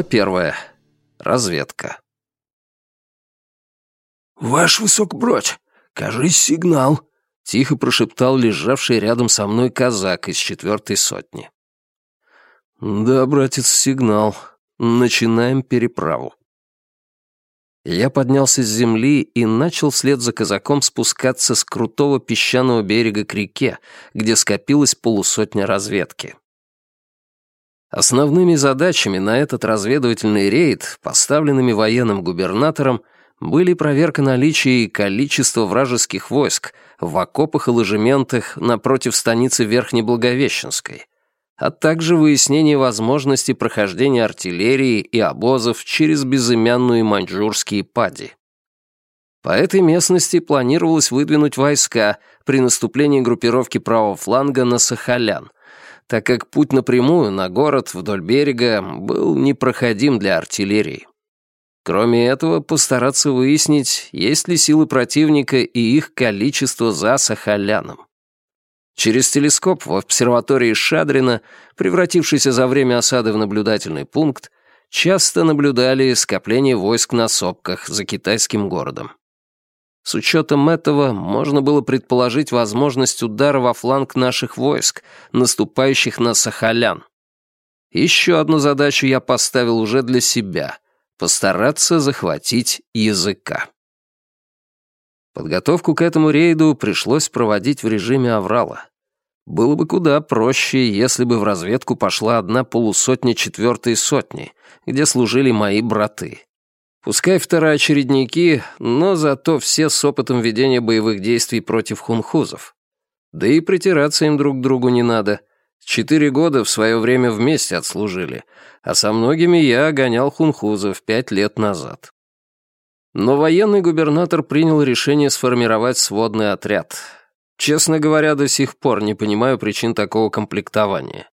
Глава первая. Разведка. «Ваш высокбродь, кажись, сигнал», — тихо прошептал лежавший рядом со мной казак из четвертой сотни. «Да, братец, сигнал. Начинаем переправу». Я поднялся с земли и начал вслед за казаком спускаться с крутого песчаного берега к реке, где скопилась полусотня разведки. Основными задачами на этот разведывательный рейд, поставленными военным губернатором, были проверка наличия и количества вражеских войск в окопах и ложементах напротив станицы Верхнеблаговещенской, а также выяснение возможности прохождения артиллерии и обозов через безымянную маньчжурские пади. По этой местности планировалось выдвинуть войска при наступлении группировки правого фланга на Сахалян — так как путь напрямую на город вдоль берега был непроходим для артиллерии. Кроме этого, постараться выяснить, есть ли силы противника и их количество за Сахаляном. Через телескоп в обсерватории Шадрина, превратившийся за время осады в наблюдательный пункт, часто наблюдали скопление войск на сопках за китайским городом. С учетом этого можно было предположить возможность удара во фланг наших войск, наступающих на Сахалян. Еще одну задачу я поставил уже для себя — постараться захватить языка. Подготовку к этому рейду пришлось проводить в режиме аврала. Было бы куда проще, если бы в разведку пошла одна полусотня четвертой сотни, где служили мои браты. Пускай второочередники, но зато все с опытом ведения боевых действий против хунхузов. Да и притираться им друг к другу не надо. Четыре года в свое время вместе отслужили, а со многими я гонял хунхузов пять лет назад. Но военный губернатор принял решение сформировать сводный отряд. Честно говоря, до сих пор не понимаю причин такого комплектования.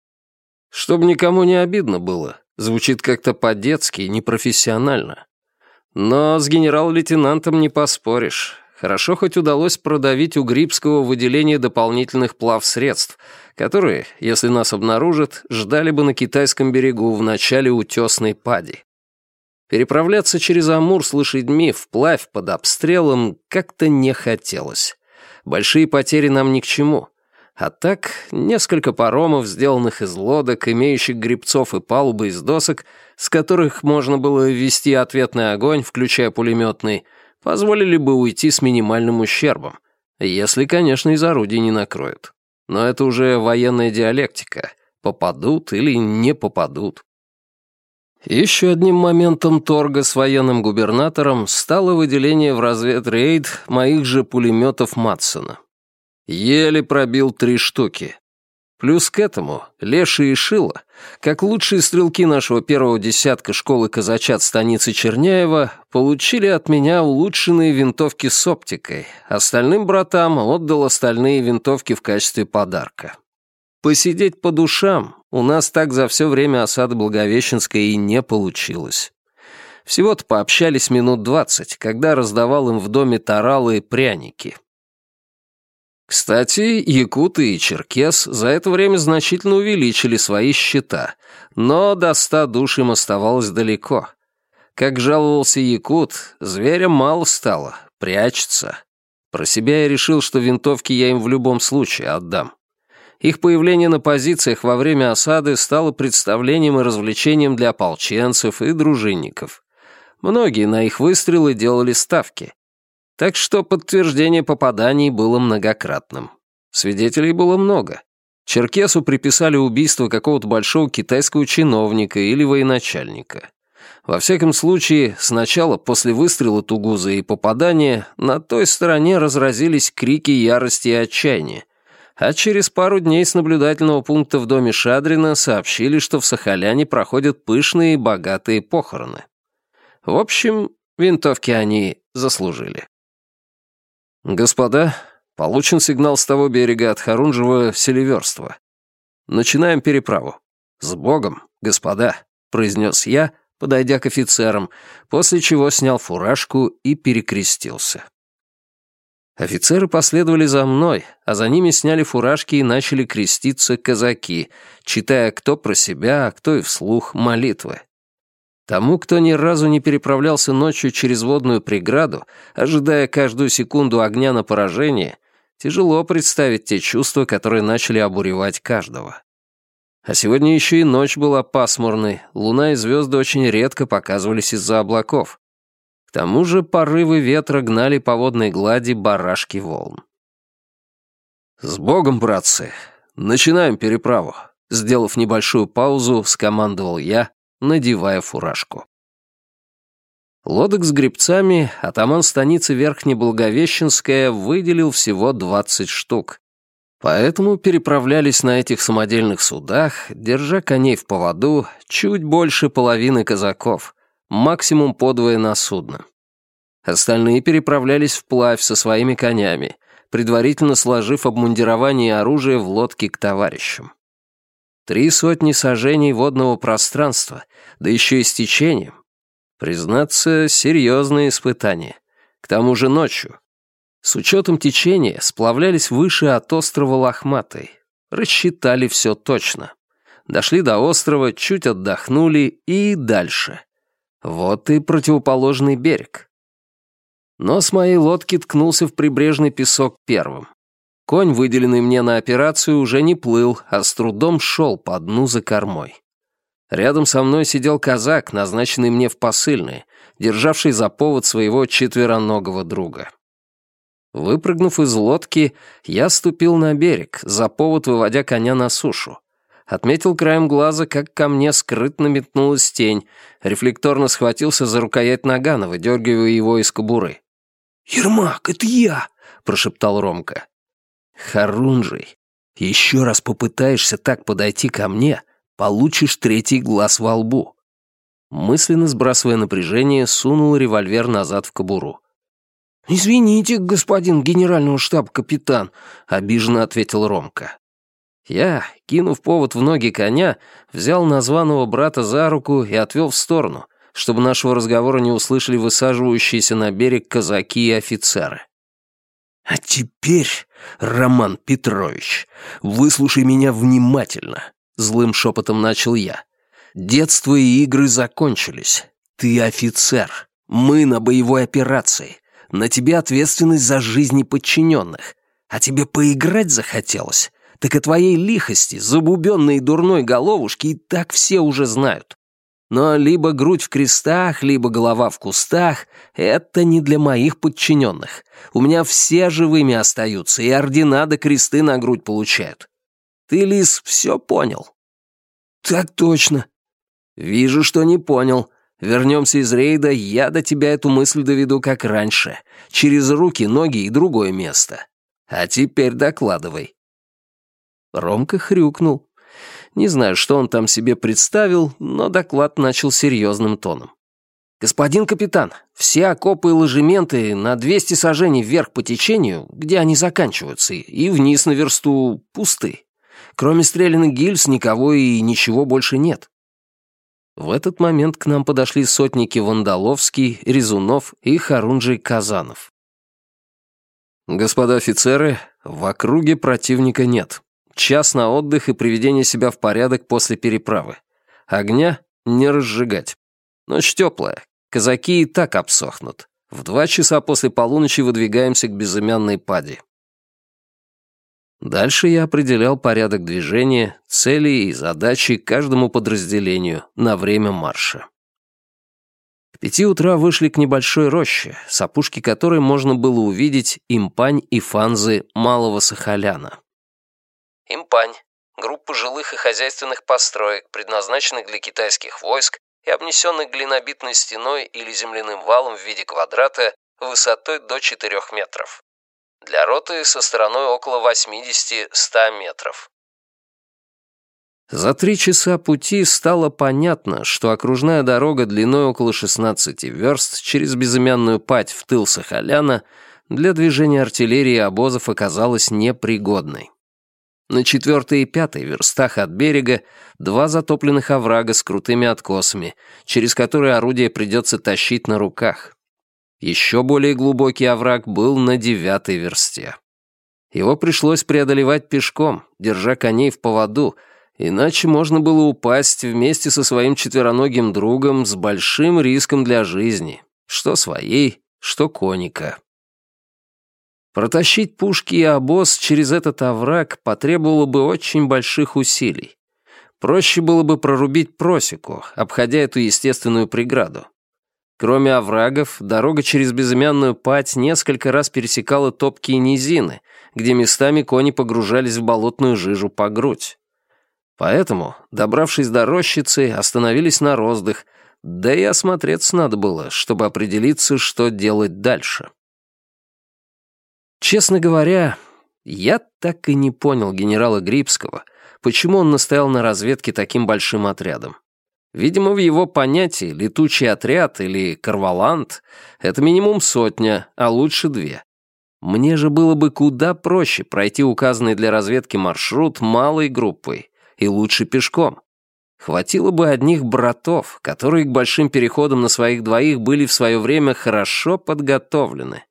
Чтобы никому не обидно было, звучит как-то по-детски, непрофессионально. Но с генерал-лейтенантом не поспоришь. Хорошо хоть удалось продавить у Грибского выделение дополнительных плавсредств, которые, если нас обнаружат, ждали бы на китайском берегу в начале утесной пади. Переправляться через Амур с лошадьми вплавь под обстрелом как-то не хотелось. Большие потери нам ни к чему. А так, несколько паромов, сделанных из лодок, имеющих грибцов и палубы из досок, с которых можно было вести ответный огонь, включая пулеметный, позволили бы уйти с минимальным ущербом, если, конечно, из орудий не накроют. Но это уже военная диалектика. Попадут или не попадут. Еще одним моментом торга с военным губернатором стало выделение в разведрейд моих же пулеметов Матсона. Еле пробил три штуки. Плюс к этому Леша и Шила, как лучшие стрелки нашего первого десятка школы казачат станицы Черняева, получили от меня улучшенные винтовки с оптикой. Остальным братам отдал остальные винтовки в качестве подарка. Посидеть по душам у нас так за все время осады Благовещенской и не получилось. Всего-то пообщались минут двадцать, когда раздавал им в доме таралы и пряники — кстати, якуты и черкес за это время значительно увеличили свои счета, но до ста душ им оставалось далеко. Как жаловался якут, зверя мало стало, прячется. Про себя я решил, что винтовки я им в любом случае отдам. Их появление на позициях во время осады стало представлением и развлечением для ополченцев и дружинников. Многие на их выстрелы делали ставки. Так что подтверждение попаданий было многократным. Свидетелей было много. Черкесу приписали убийство какого-то большого китайского чиновника или военачальника. Во всяком случае, сначала после выстрела Тугуза и попадания на той стороне разразились крики ярости и отчаяния, а через пару дней с наблюдательного пункта в доме Шадрина сообщили, что в Сахаляне проходят пышные и богатые похороны. В общем, винтовки они заслужили. «Господа, получен сигнал с того берега от Харунжева Селиверства. Начинаем переправу. С Богом, господа», — произнес я, подойдя к офицерам, после чего снял фуражку и перекрестился. Офицеры последовали за мной, а за ними сняли фуражки и начали креститься казаки, читая кто про себя, а кто и вслух молитвы. Тому, кто ни разу не переправлялся ночью через водную преграду, ожидая каждую секунду огня на поражение, тяжело представить те чувства, которые начали обуревать каждого. А сегодня еще и ночь была пасмурной, луна и звезды очень редко показывались из-за облаков. К тому же порывы ветра гнали по водной глади барашки волн. «С Богом, братцы! Начинаем переправу!» Сделав небольшую паузу, скомандовал я, надевая фуражку. Лодок с гребцами атаман станицы Верхнеблаговещенская выделил всего 20 штук, Поэтому переправлялись на этих самодельных судах, держа коней в поводу, чуть больше половины казаков, максимум подвое на судно. Остальные переправлялись вплавь со своими конями, предварительно сложив обмундирование и оружие в лодке к товарищам. Три сотни сажений водного пространства, да еще и с течением. Признаться, серьезные испытания. К тому же ночью, с учетом течения сплавлялись выше от острова Лохматой. Рассчитали все точно. Дошли до острова, чуть отдохнули и дальше. Вот и противоположный берег. Нос моей лодки ткнулся в прибрежный песок первым. Конь, выделенный мне на операцию, уже не плыл, а с трудом шел по дну за кормой. Рядом со мной сидел казак, назначенный мне в посыльные, державший за повод своего четвероногого друга. Выпрыгнув из лодки, я ступил на берег, за повод выводя коня на сушу. Отметил краем глаза, как ко мне скрытно метнулась тень, рефлекторно схватился за рукоять нагана, выдергивая его из кобуры. «Ермак, это я!» — прошептал Ромка. «Харунжий, еще раз попытаешься так подойти ко мне, получишь третий глаз во лбу». Мысленно сбрасывая напряжение, сунул револьвер назад в кобуру. «Извините, господин генерального штаб-капитан», — обиженно ответил Ромка. Я, кинув повод в ноги коня, взял названного брата за руку и отвел в сторону, чтобы нашего разговора не услышали высаживающиеся на берег казаки и офицеры. «А теперь, Роман Петрович, выслушай меня внимательно», — злым шепотом начал я. «Детство и игры закончились. Ты офицер. Мы на боевой операции. На тебе ответственность за жизни подчиненных. А тебе поиграть захотелось? Так о твоей лихости, забубенной и дурной головушке и так все уже знают. Но либо грудь в крестах, либо голова в кустах — это не для моих подчиненных. У меня все живыми остаются, и ордена да кресты на грудь получают. Ты, Лис, все понял? Так точно. Вижу, что не понял. Вернемся из рейда, я до тебя эту мысль доведу как раньше. Через руки, ноги и другое место. А теперь докладывай». Ромка хрюкнул. Не знаю, что он там себе представил, но доклад начал серьезным тоном. «Господин капитан, все окопы и ложементы на 200 сажений вверх по течению, где они заканчиваются, и вниз на версту пусты. Кроме стрелянных гильз никого и ничего больше нет. В этот момент к нам подошли сотники Вандаловский, Резунов и Харунжий Казанов. «Господа офицеры, в округе противника нет. Час на отдых и приведение себя в порядок после переправы. Огня не разжигать. Ночь теплая, казаки и так обсохнут. В два часа после полуночи выдвигаемся к безымянной паде. Дальше я определял порядок движения, цели и задачи каждому подразделению на время марша. К пяти утра вышли к небольшой роще, с опушки которой можно было увидеть импань и фанзы Малого Сахаляна. Импань — группа жилых и хозяйственных построек, предназначенных для китайских войск и обнесенных глинобитной стеной или земляным валом в виде квадрата высотой до 4 метров. Для роты со стороной около 80-100 метров. За три часа пути стало понятно, что окружная дорога длиной около 16 верст через безымянную пать в тыл Сахаляна для движения артиллерии и обозов оказалась непригодной. На четвертой и пятой верстах от берега два затопленных оврага с крутыми откосами, через которые орудие придется тащить на руках. Еще более глубокий овраг был на девятой версте. Его пришлось преодолевать пешком, держа коней в поводу, Иначе можно было упасть вместе со своим четвероногим другом с большим риском для жизни, что своей, что коника. Протащить пушки и обоз через этот овраг потребовало бы очень больших усилий. Проще было бы прорубить просеку, обходя эту естественную преграду. Кроме оврагов, дорога через безымянную пать несколько раз пересекала топкие низины, где местами кони погружались в болотную жижу по грудь. Поэтому, добравшись до рощицы, остановились на роздых, да и осмотреться надо было, чтобы определиться, что делать дальше. Честно говоря, я так и не понял генерала Грибского, почему он настоял на разведке таким большим отрядом. Видимо, в его понятии летучий отряд или карвалант — это минимум сотня, а лучше две. Мне же было бы куда проще пройти указанный для разведки маршрут малой группой, и лучше пешком. Хватило бы одних братов, которые к большим переходам на своих двоих были в свое время хорошо подготовлены.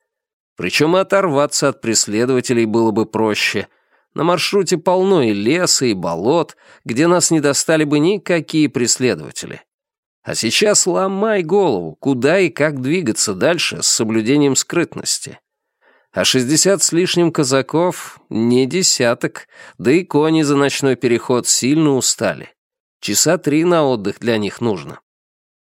Причем оторваться от преследователей было бы проще. На маршруте полно и леса, и болот, где нас не достали бы никакие преследователи. А сейчас ломай голову, куда и как двигаться дальше с соблюдением скрытности. А шестьдесят с лишним казаков — не десяток, да и кони за ночной переход сильно устали. Часа три на отдых для них нужно.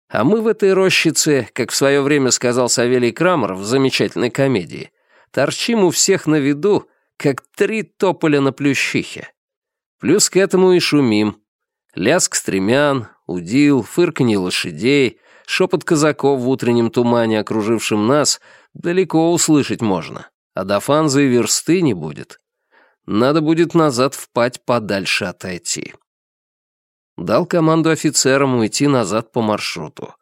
А мы в этой рощице, как в свое время сказал Савелий Крамер в замечательной комедии, торчим у всех на виду, как три тополя на плющихе. Плюс к этому и шумим. Лязг стремян, удил, фырканье лошадей, шепот казаков в утреннем тумане, окружившем нас, далеко услышать можно, а до фанзы и версты не будет. Надо будет назад в подальше отойти. Дал команду офицерам уйти назад по маршруту.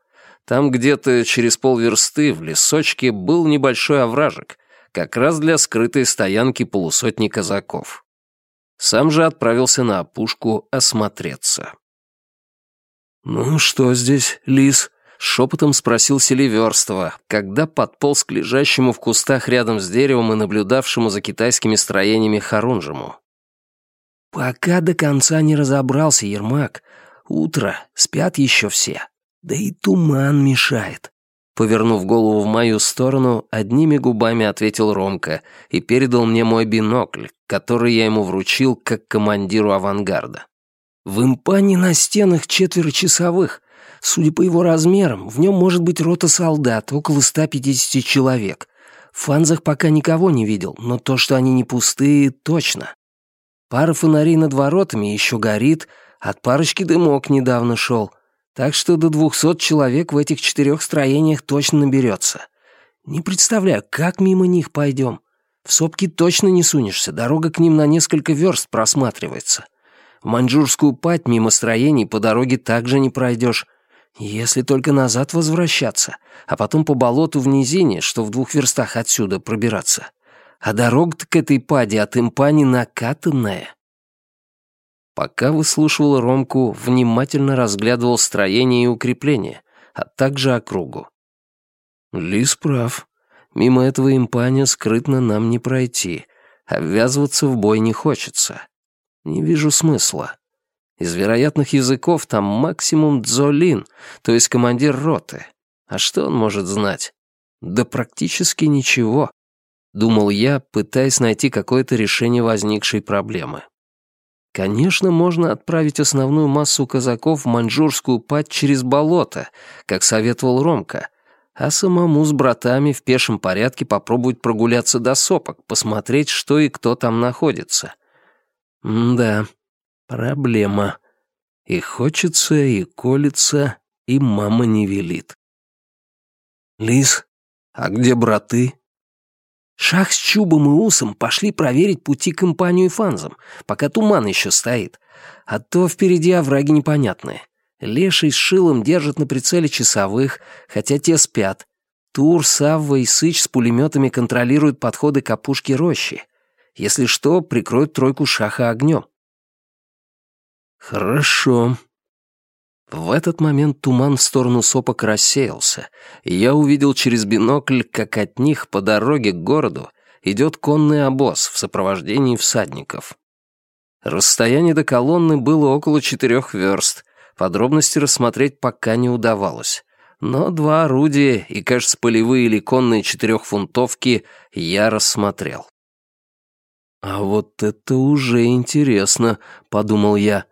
Там где-то через полверсты в лесочке был небольшой овражек, как раз для скрытой стоянки полусотни казаков. Сам же отправился на опушку осмотреться. «Ну что здесь, лис?» — шепотом спросил Селиверстова, когда подполз к лежащему в кустах рядом с деревом и наблюдавшему за китайскими строениями Харунжему. «Пока до конца не разобрался, Ермак. Утро, спят еще все. Да и туман мешает». Повернув голову в мою сторону, одними губами ответил Ромка и передал мне мой бинокль, который я ему вручил как командиру авангарда. В импане на стенах четверо часовых. Судя по его размерам, в нем может быть рота солдат, около 150 человек. В фанзах пока никого не видел, но то, что они не пустые, точно. Пара фонарей над воротами еще горит, от парочки дымок недавно шел, так что до двухсот человек в этих четырех строениях точно наберется. Не представляю, как мимо них пойдем. В сопки точно не сунешься, дорога к ним на несколько верст просматривается. В маньчжурскую пать мимо строений по дороге также не пройдешь, если только назад возвращаться, а потом по болоту в низине, что в двух верстах отсюда пробираться. А дорога-то к этой паде от импани накатанная. Пока выслушивал Ромку, внимательно разглядывал строение и укрепление, а также округу. Лис прав. Мимо этого импаня скрытно нам не пройти, а ввязываться в бой не хочется. Не вижу смысла. Из вероятных языков там максимум дзолин, то есть командир роты. А что он может знать? Да практически ничего думал я, пытаясь найти какое-то решение возникшей проблемы. Конечно, можно отправить основную массу казаков в маньчжурскую пать через болото, как советовал Ромка, а самому с братами в пешем порядке попробовать прогуляться до сопок, посмотреть, что и кто там находится. Да, проблема. И хочется, и колется, и мама не велит. «Лис, а где браты?» Шах с Чубом и Усом пошли проверить пути компанию фанзам, пока туман еще стоит. А то впереди овраги непонятные. Леший с Шилом держат на прицеле часовых, хотя те спят. Тур, Савва и Сыч с пулеметами контролируют подходы к опушке рощи. Если что, прикроют тройку Шаха огнем. Хорошо. В этот момент туман в сторону сопок рассеялся, и я увидел через бинокль, как от них по дороге к городу идет конный обоз в сопровождении всадников. Расстояние до колонны было около четырех верст. Подробности рассмотреть пока не удавалось. Но два орудия и, кажется, полевые или конные четырехфунтовки я рассмотрел. «А вот это уже интересно», — подумал я.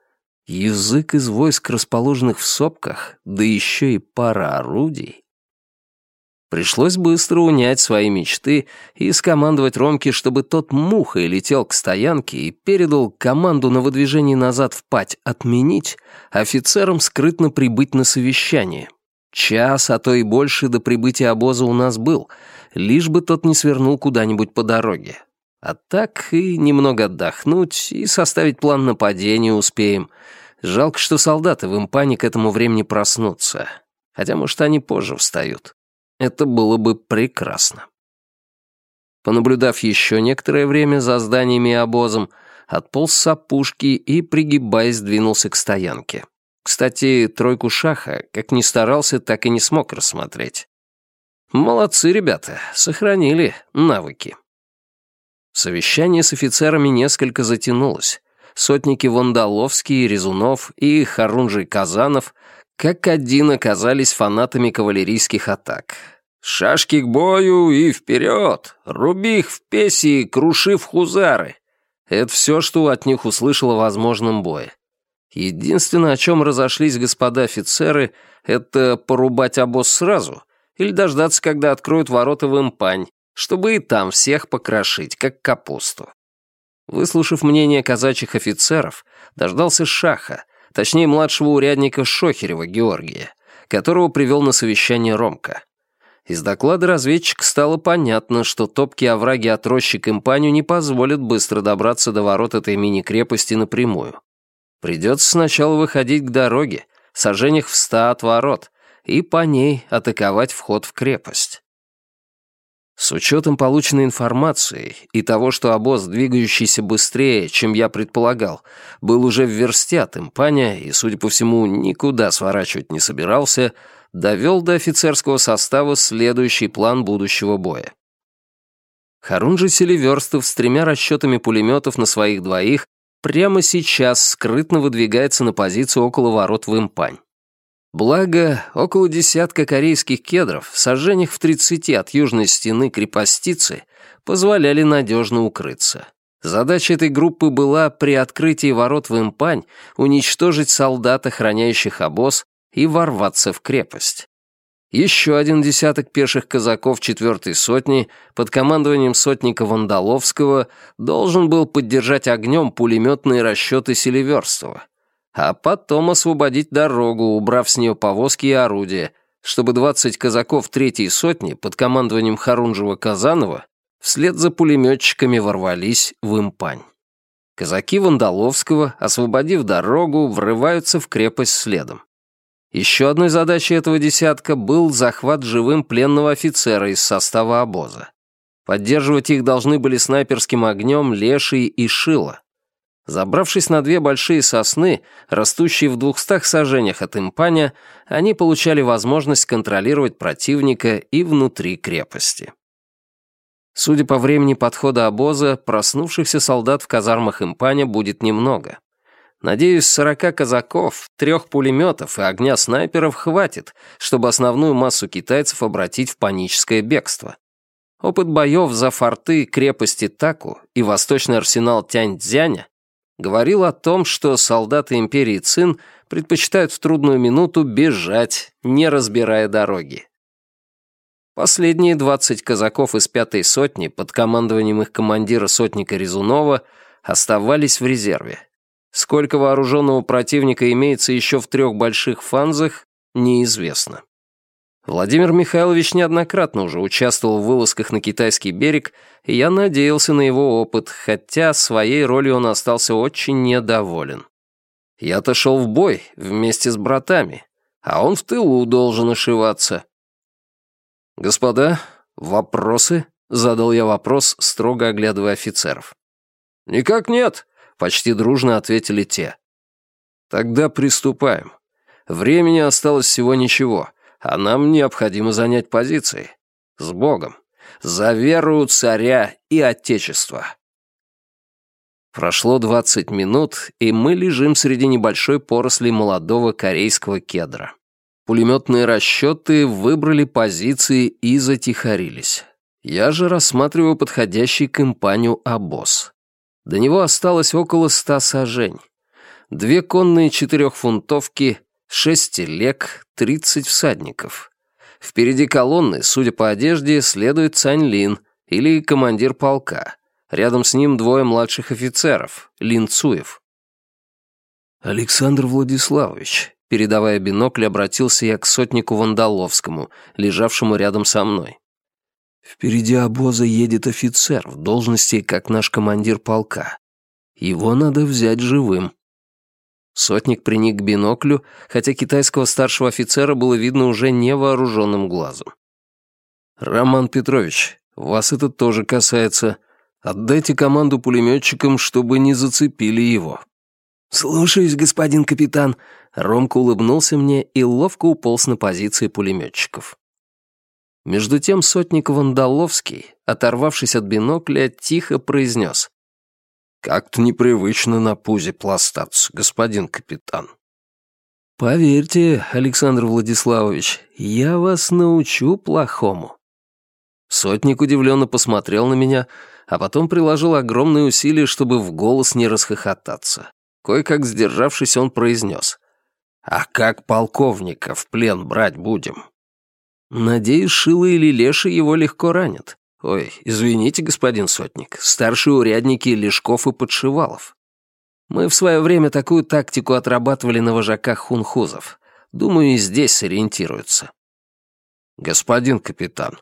«Язык из войск, расположенных в сопках, да еще и пара орудий». Пришлось быстро унять свои мечты и скомандовать Ромке, чтобы тот мухой летел к стоянке и передал команду на выдвижение назад в пать отменить, офицерам скрытно прибыть на совещание. Час, а то и больше до прибытия обоза у нас был, лишь бы тот не свернул куда-нибудь по дороге. А так и немного отдохнуть, и составить план нападения успеем. Жалко, что солдаты в импане к этому времени проснутся. Хотя, может, они позже встают. Это было бы прекрасно. Понаблюдав еще некоторое время за зданиями и обозом, отполз с опушки и, пригибаясь, двинулся к стоянке. Кстати, тройку шаха, как ни старался, так и не смог рассмотреть. Молодцы ребята, сохранили навыки. Совещание с офицерами несколько затянулось. Сотники Вандаловский, Резунов и Харунжий Казанов как один оказались фанатами кавалерийских атак. «Шашки к бою и вперед! Руби их в песи, круши в хузары!» Это все, что от них услышал о возможном бое. Единственное, о чем разошлись господа офицеры, это порубать обоз сразу или дождаться, когда откроют ворота в импань, чтобы и там всех покрошить, как капусту. Выслушав мнение казачьих офицеров, дождался Шаха, точнее младшего урядника Шохерева Георгия, которого привел на совещание Ромка. Из доклада разведчика стало понятно, что топкие овраги от рощи к не позволят быстро добраться до ворот этой мини-крепости напрямую. Придется сначала выходить к дороге, сожжениях в ста от ворот, и по ней атаковать вход в крепость. С учетом полученной информации и того, что обоз, двигающийся быстрее, чем я предполагал, был уже в версте от импаня и, судя по всему, никуда сворачивать не собирался, довел до офицерского состава следующий план будущего боя. Харунжи Селиверстов с тремя расчетами пулеметов на своих двоих прямо сейчас скрытно выдвигается на позицию около ворот в импань. Благо, около десятка корейских кедров, в сожжениях в 30 от южной стены крепостицы, позволяли надежно укрыться. Задача этой группы была при открытии ворот в импань уничтожить солдат, охраняющих обоз, и ворваться в крепость. Еще один десяток пеших казаков четвертой сотни под командованием сотника Вандаловского должен был поддержать огнем пулеметные расчеты Селиверстова, а потом освободить дорогу, убрав с нее повозки и орудия, чтобы двадцать казаков третьей сотни под командованием Харунжева-Казанова вслед за пулеметчиками ворвались в импань. Казаки Вандаловского, освободив дорогу, врываются в крепость следом. Еще одной задачей этого десятка был захват живым пленного офицера из состава обоза. Поддерживать их должны были снайперским огнем Леший и Шила. Забравшись на две большие сосны, растущие в двухстах сажениях от импаня, они получали возможность контролировать противника и внутри крепости. Судя по времени подхода обоза, проснувшихся солдат в казармах импаня будет немного. Надеюсь, сорока казаков, трех пулеметов и огня снайперов хватит, чтобы основную массу китайцев обратить в паническое бегство. Опыт боев за форты крепости Таку и восточный арсенал Тяньцзяня говорил о том, что солдаты империи Цин предпочитают в трудную минуту бежать, не разбирая дороги. Последние 20 казаков из пятой сотни под командованием их командира сотника Резунова оставались в резерве. Сколько вооруженного противника имеется еще в трех больших фанзах, неизвестно. Владимир Михайлович неоднократно уже участвовал в вылазках на китайский берег, и я надеялся на его опыт, хотя своей ролью он остался очень недоволен. Я-то шел в бой вместе с братами, а он в тылу должен ошиваться. «Господа, вопросы?» — задал я вопрос, строго оглядывая офицеров. «Никак нет», Почти дружно ответили те. Тогда приступаем. Времени осталось всего ничего, а нам необходимо занять позиции. С Богом. За веру царя и отечества. Прошло 20 минут, и мы лежим среди небольшой поросли молодого корейского кедра. Пулеметные расчеты выбрали позиции и затихарились. Я же рассматриваю подходящий к импанию обоз. До него осталось около ста сажень. Две конные четырехфунтовки, шесть телег, тридцать всадников. Впереди колонны, судя по одежде, следует Цань Лин или командир полка. Рядом с ним двое младших офицеров, Лин Цуев. «Александр Владиславович», передавая бинокль, обратился я к сотнику Вандаловскому, лежавшему рядом со мной. Впереди обоза едет офицер в должности, как наш командир полка. Его надо взять живым. Сотник приник к биноклю, хотя китайского старшего офицера было видно уже невооруженным глазом. «Роман Петрович, вас это тоже касается. Отдайте команду пулеметчикам, чтобы не зацепили его». «Слушаюсь, господин капитан». Ромка улыбнулся мне и ловко уполз на позиции пулеметчиков. Между тем сотник Вандаловский, оторвавшись от бинокля, тихо произнес. «Как-то непривычно на пузе пластаться, господин капитан». «Поверьте, Александр Владиславович, я вас научу плохому». Сотник удивленно посмотрел на меня, а потом приложил огромные усилия, чтобы в голос не расхохотаться. Кое-как сдержавшись, он произнес. «А как полковника в плен брать будем?» Надеюсь, Шила или Леша его легко ранят. Ой, извините, господин сотник, старшие урядники Лешков и Подшивалов. Мы в свое время такую тактику отрабатывали на вожаках хунхузов. Думаю, и здесь сориентируются. Господин капитан,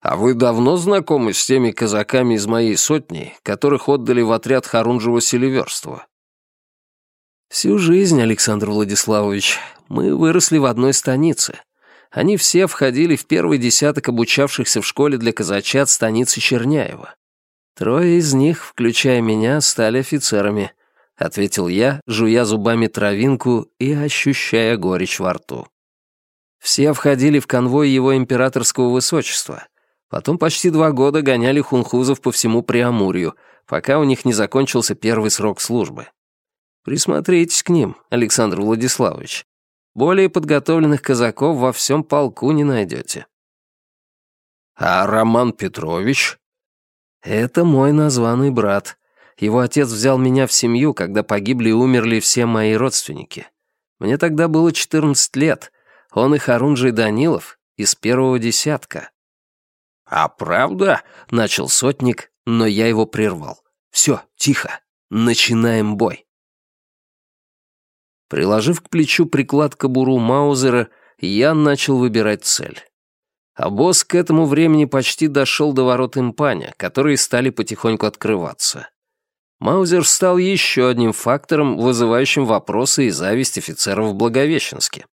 а вы давно знакомы с теми казаками из моей сотни, которых отдали в отряд Харунжева-Селиверства? Всю жизнь, Александр Владиславович, мы выросли в одной станице. Они все входили в первый десяток обучавшихся в школе для казачат станицы Черняева. Трое из них, включая меня, стали офицерами, ответил я, жуя зубами травинку и ощущая горечь во рту. Все входили в конвой его императорского высочества. Потом почти два года гоняли хунхузов по всему Преамурью, пока у них не закончился первый срок службы. Присмотритесь к ним, Александр Владиславович. Более подготовленных казаков во всем полку не найдете. А Роман Петрович? Это мой названный брат. Его отец взял меня в семью, когда погибли и умерли все мои родственники. Мне тогда было 14 лет. Он и Харунжий Данилов из первого десятка. «А правда?» — начал сотник, но я его прервал. «Все, тихо. Начинаем бой». Приложив к плечу приклад кобуру Маузера, я начал выбирать цель. А босс к этому времени почти дошел до ворот импаня, которые стали потихоньку открываться. Маузер стал еще одним фактором, вызывающим вопросы и зависть офицеров в Благовещенске.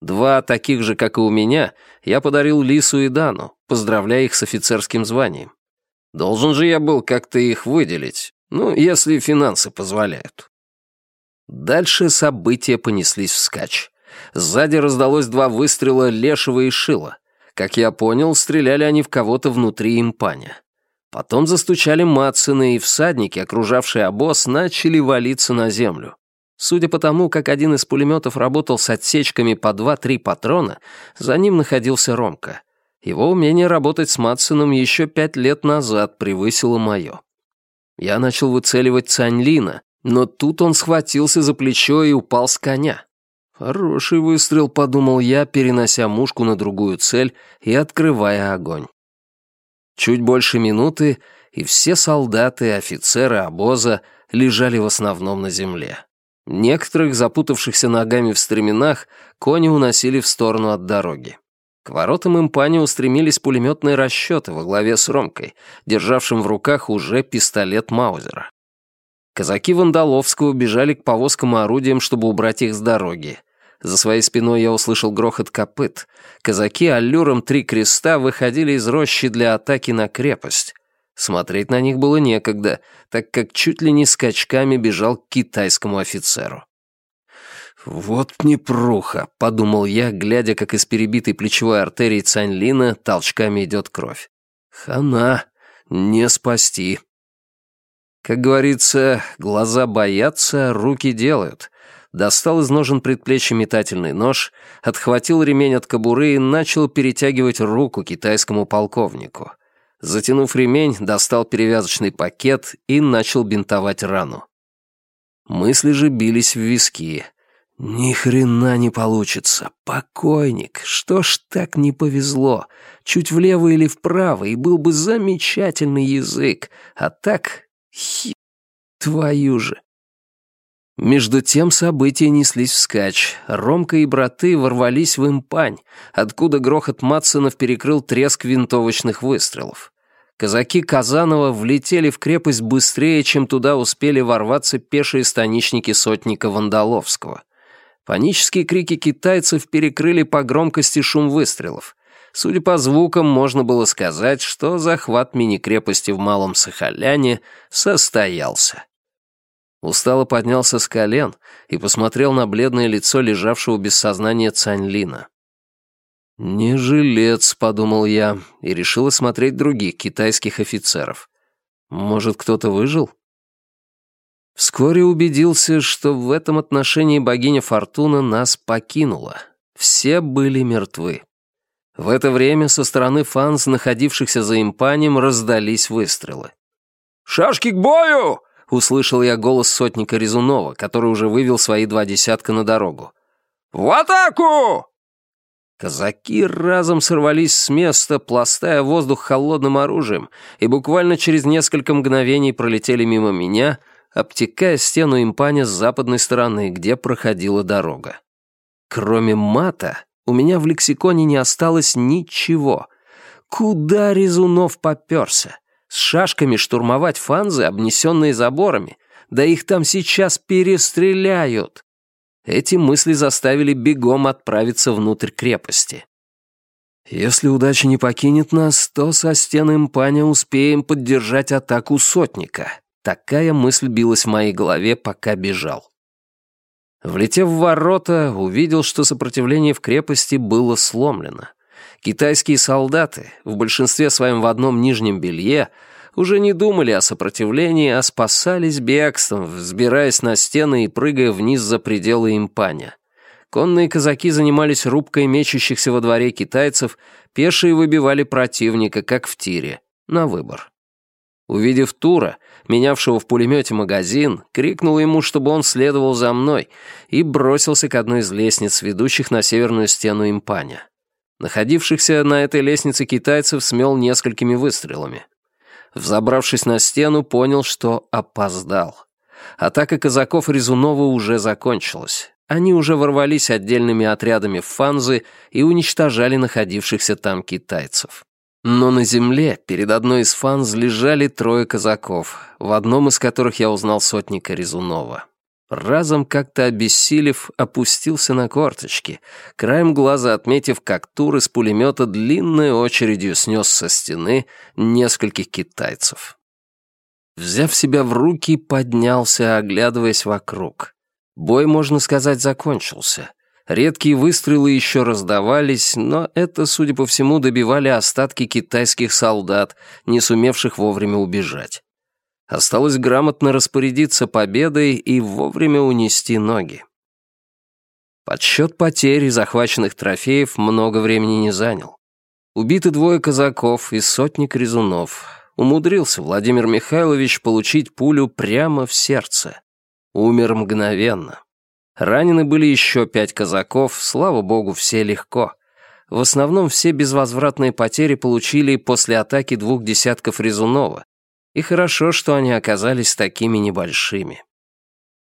Два таких же, как и у меня, я подарил Лису и Дану, поздравляя их с офицерским званием. Должен же я был как-то их выделить, ну, если финансы позволяют. Дальше события понеслись вскачь. Сзади раздалось два выстрела Лешего и Шила. Как я понял, стреляли они в кого-то внутри импаня. Потом застучали Мацины, и всадники, окружавшие обоз, начали валиться на землю. Судя по тому, как один из пулеметов работал с отсечками по 2-3 патрона, за ним находился Ромка. Его умение работать с Матсоном еще пять лет назад превысило мое. Я начал выцеливать Цаньлина, но тут он схватился за плечо и упал с коня. Хороший выстрел, подумал я, перенося мушку на другую цель и открывая огонь. Чуть больше минуты, и все солдаты офицеры обоза лежали в основном на земле. Некоторых, запутавшихся ногами в стременах, кони уносили в сторону от дороги. К воротам импани устремились пулеметные расчеты во главе с Ромкой, державшим в руках уже пистолет Маузера. Казаки Вандаловского бежали к повозкам и орудиям, чтобы убрать их с дороги. За своей спиной я услышал грохот копыт. Казаки аллюром «Три креста» выходили из рощи для атаки на крепость. Смотреть на них было некогда, так как чуть ли не скачками бежал к китайскому офицеру. «Вот непруха», — подумал я, глядя, как из перебитой плечевой артерии Цаньлина толчками идет кровь. «Хана, не спасти». Как говорится, глаза боятся, руки делают. Достал из ножен предплечья метательный нож, отхватил ремень от кобуры и начал перетягивать руку китайскому полковнику. Затянув ремень, достал перевязочный пакет и начал бинтовать рану. Мысли же бились в виски. Ни хрена не получится. Покойник. Что ж так не повезло? Чуть влево или вправо, и был бы замечательный язык. А так... Хи... Твою же. Между тем события неслись вскачь. Ромка и браты ворвались в импань, откуда грохот Матсонов перекрыл треск винтовочных выстрелов. Казаки Казанова влетели в крепость быстрее, чем туда успели ворваться пешие станичники сотника Вандаловского. Панические крики китайцев перекрыли по громкости шум выстрелов. Судя по звукам, можно было сказать, что захват мини-крепости в Малом Сахаляне состоялся. Устало поднялся с колен и посмотрел на бледное лицо лежавшего без сознания Цаньлина. «Не жилец», — подумал я, и решил осмотреть других китайских офицеров. «Может, кто-то выжил?» Вскоре убедился, что в этом отношении богиня Фортуна нас покинула. Все были мертвы. В это время со стороны фанс, находившихся за импанием, раздались выстрелы. «Шашки к бою!» услышал я голос сотника Резунова, который уже вывел свои два десятка на дорогу. «В атаку!» Казаки разом сорвались с места, пластая воздух холодным оружием, и буквально через несколько мгновений пролетели мимо меня, обтекая стену импаня с западной стороны, где проходила дорога. Кроме мата, у меня в лексиконе не осталось ничего. Куда Резунов попёрся? С шашками штурмовать фанзы, обнесенные заборами. Да их там сейчас перестреляют. Эти мысли заставили бегом отправиться внутрь крепости. Если удача не покинет нас, то со стен импаня успеем поддержать атаку сотника. Такая мысль билась в моей голове, пока бежал. Влетев в ворота, увидел, что сопротивление в крепости было сломлено. Китайские солдаты, в большинстве своем в одном нижнем белье, уже не думали о сопротивлении, а спасались бегством, взбираясь на стены и прыгая вниз за пределы импаня. Конные казаки занимались рубкой мечущихся во дворе китайцев, пешие выбивали противника, как в тире, на выбор. Увидев Тура, менявшего в пулемете магазин, крикнул ему, чтобы он следовал за мной, и бросился к одной из лестниц, ведущих на северную стену импаня. Находившихся на этой лестнице китайцев смел несколькими выстрелами. Взобравшись на стену, понял, что опоздал. Атака казаков Резунова уже закончилась. Они уже ворвались отдельными отрядами в фанзы и уничтожали находившихся там китайцев. Но на земле перед одной из фанз лежали трое казаков, в одном из которых я узнал сотника Резунова разом как-то обессилев, опустился на корточки, краем глаза отметив, как тур из пулемета длинной очередью снес со стены нескольких китайцев. Взяв себя в руки, поднялся, оглядываясь вокруг. Бой, можно сказать, закончился. Редкие выстрелы еще раздавались, но это, судя по всему, добивали остатки китайских солдат, не сумевших вовремя убежать. Осталось грамотно распорядиться победой и вовремя унести ноги. Подсчет потерь и захваченных трофеев много времени не занял. Убиты двое казаков и сотник резунов. Умудрился Владимир Михайлович получить пулю прямо в сердце. Умер мгновенно. Ранены были еще пять казаков, слава богу, все легко. В основном все безвозвратные потери получили после атаки двух десятков Резунова, и хорошо, что они оказались такими небольшими.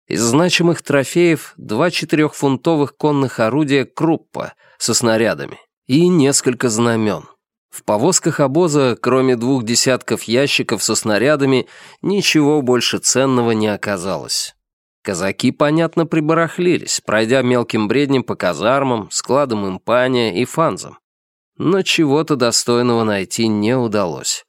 Из значимых трофеев два четырехфунтовых конных орудия «Круппа» со снарядами и несколько знамен. В повозках обоза, кроме двух десятков ящиков со снарядами, ничего больше ценного не оказалось. Казаки, понятно, прибарахлились, пройдя мелким бреднем по казармам, складам импания и фанзам. Но чего-то достойного найти не удалось.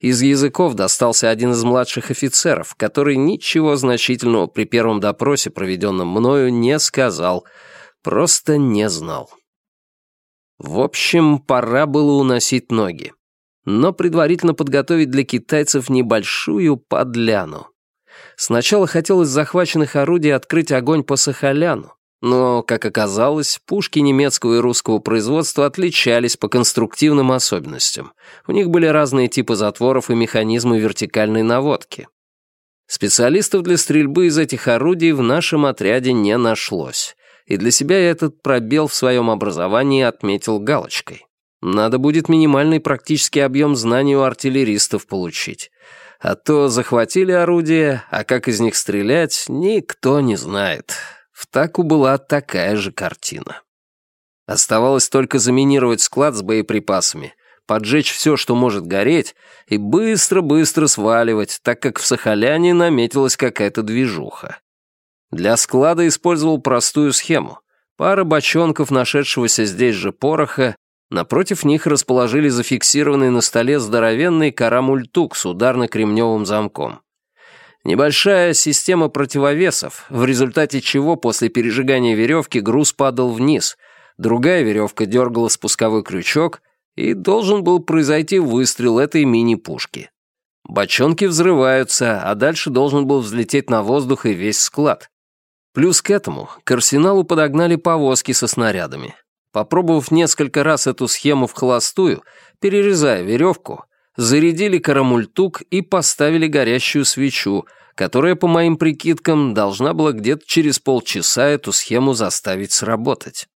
Из языков достался один из младших офицеров, который ничего значительного при первом допросе, проведенном мною, не сказал, просто не знал. В общем, пора было уносить ноги. Но предварительно подготовить для китайцев небольшую подляну. Сначала хотел из захваченных орудий открыть огонь по Сахаляну, но, как оказалось, пушки немецкого и русского производства отличались по конструктивным особенностям. У них были разные типы затворов и механизмы вертикальной наводки. Специалистов для стрельбы из этих орудий в нашем отряде не нашлось, и для себя я этот пробел в своем образовании отметил галочкой. Надо будет минимальный практический объем знаний у артиллеристов получить. А то захватили орудие, а как из них стрелять, никто не знает. В Таку была такая же картина. Оставалось только заминировать склад с боеприпасами, поджечь все, что может гореть, и быстро-быстро сваливать, так как в Сахаляне наметилась какая-то движуха. Для склада использовал простую схему. Пара бочонков нашедшегося здесь же пороха Напротив них расположили зафиксированный на столе здоровенный карамультук с ударно-кремневым замком. Небольшая система противовесов, в результате чего после пережигания веревки груз падал вниз, другая веревка дергала спусковой крючок, и должен был произойти выстрел этой мини-пушки. Бочонки взрываются, а дальше должен был взлететь на воздух и весь склад. Плюс к этому к арсеналу подогнали повозки со снарядами. Попробовав несколько раз эту схему в холостую, перерезая веревку, зарядили карамультук и поставили горящую свечу, которая, по моим прикидкам, должна была где-то через полчаса эту схему заставить сработать.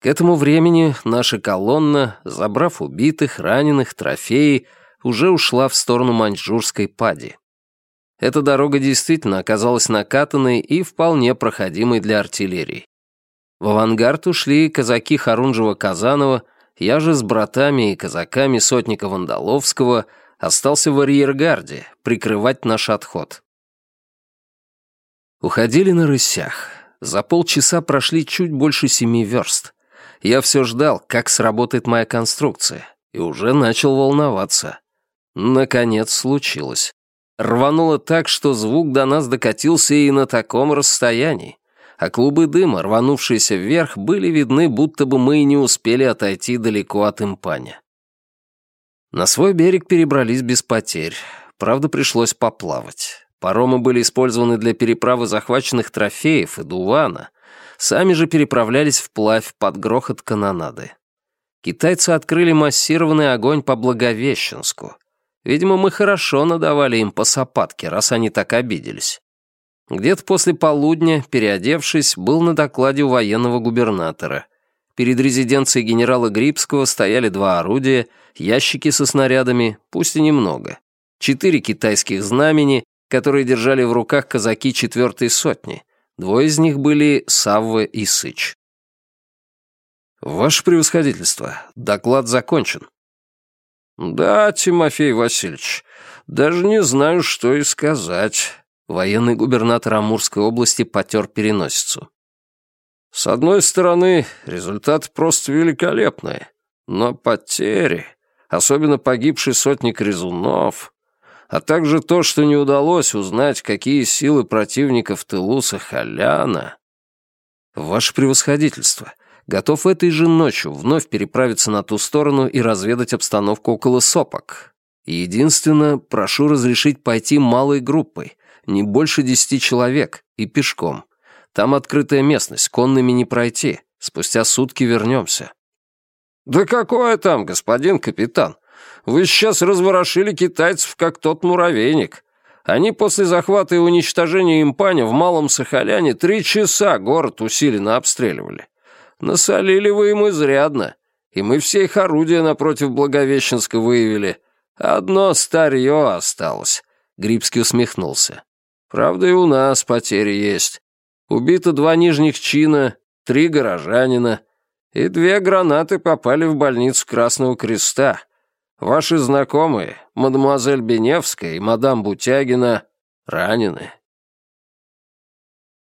К этому времени наша колонна, забрав убитых, раненых, трофеи, уже ушла в сторону маньчжурской пади. Эта дорога действительно оказалась накатанной и вполне проходимой для артиллерии. В авангард ушли казаки Харунжева-Казанова, я же с братами и казаками сотника Вандаловского остался в арьергарде прикрывать наш отход. Уходили на рысях. За полчаса прошли чуть больше семи верст. Я все ждал, как сработает моя конструкция, и уже начал волноваться. Наконец случилось. Рвануло так, что звук до нас докатился и на таком расстоянии а клубы дыма, рванувшиеся вверх, были видны, будто бы мы и не успели отойти далеко от импаня. На свой берег перебрались без потерь. Правда, пришлось поплавать. Паромы были использованы для переправы захваченных трофеев и дувана. Сами же переправлялись вплавь под грохот канонады. Китайцы открыли массированный огонь по Благовещенску. Видимо, мы хорошо надавали им по сапатке, раз они так обиделись. Где-то после полудня, переодевшись, был на докладе у военного губернатора. Перед резиденцией генерала Грибского стояли два орудия, ящики со снарядами, пусть и немного. Четыре китайских знамени, которые держали в руках казаки четвертой сотни. Двое из них были Савва и Сыч. «Ваше превосходительство, доклад закончен». «Да, Тимофей Васильевич, даже не знаю, что и сказать». Военный губернатор Амурской области потер переносицу. С одной стороны, результат просто великолепный, но потери, особенно погибший сотник Резунов, а также то, что не удалось узнать, какие силы противника в тылу Сахаляна. Ваше превосходительство, готов этой же ночью вновь переправиться на ту сторону и разведать обстановку около сопок. Единственное, прошу разрешить пойти малой группой, не больше десяти человек, и пешком. Там открытая местность, конными не пройти. Спустя сутки вернемся». «Да какое там, господин капитан? Вы сейчас разворошили китайцев, как тот муравейник. Они после захвата и уничтожения импаня в Малом Сахаляне три часа город усиленно обстреливали. Насолили вы им изрядно, и мы все их орудия напротив Благовещенска выявили. Одно старье осталось». Грибский усмехнулся. Правда, и у нас потери есть. Убито два нижних чина, три горожанина, и две гранаты попали в больницу Красного Креста. Ваши знакомые, мадемуазель Беневская и мадам Бутягина, ранены.